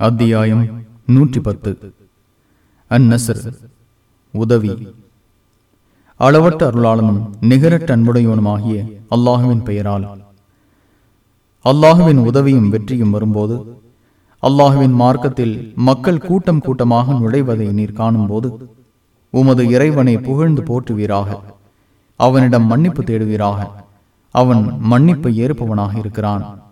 அத்தியாயம் நூற்றி பத்து அந்நசர் உதவி. அளவற்ற அருளாளனும் நிகரட்ட அன்புடையவனுமாகிய அல்லாஹுவின் பெயரால். அல்லாஹுவின் உதவியும் வெற்றியும் வரும்போது அல்லாஹுவின் மார்க்கத்தில் மக்கள் கூட்டம் கூட்டமாக நுழைவதை நீர் காணும்போது உமது இறைவனை புகழ்ந்து போற்றுவீராக. அவனிடம் மன்னிப்பு தேடுவீராக. அவன் மன்னிப்பை ஏற்பவனாக இருக்கிறான்.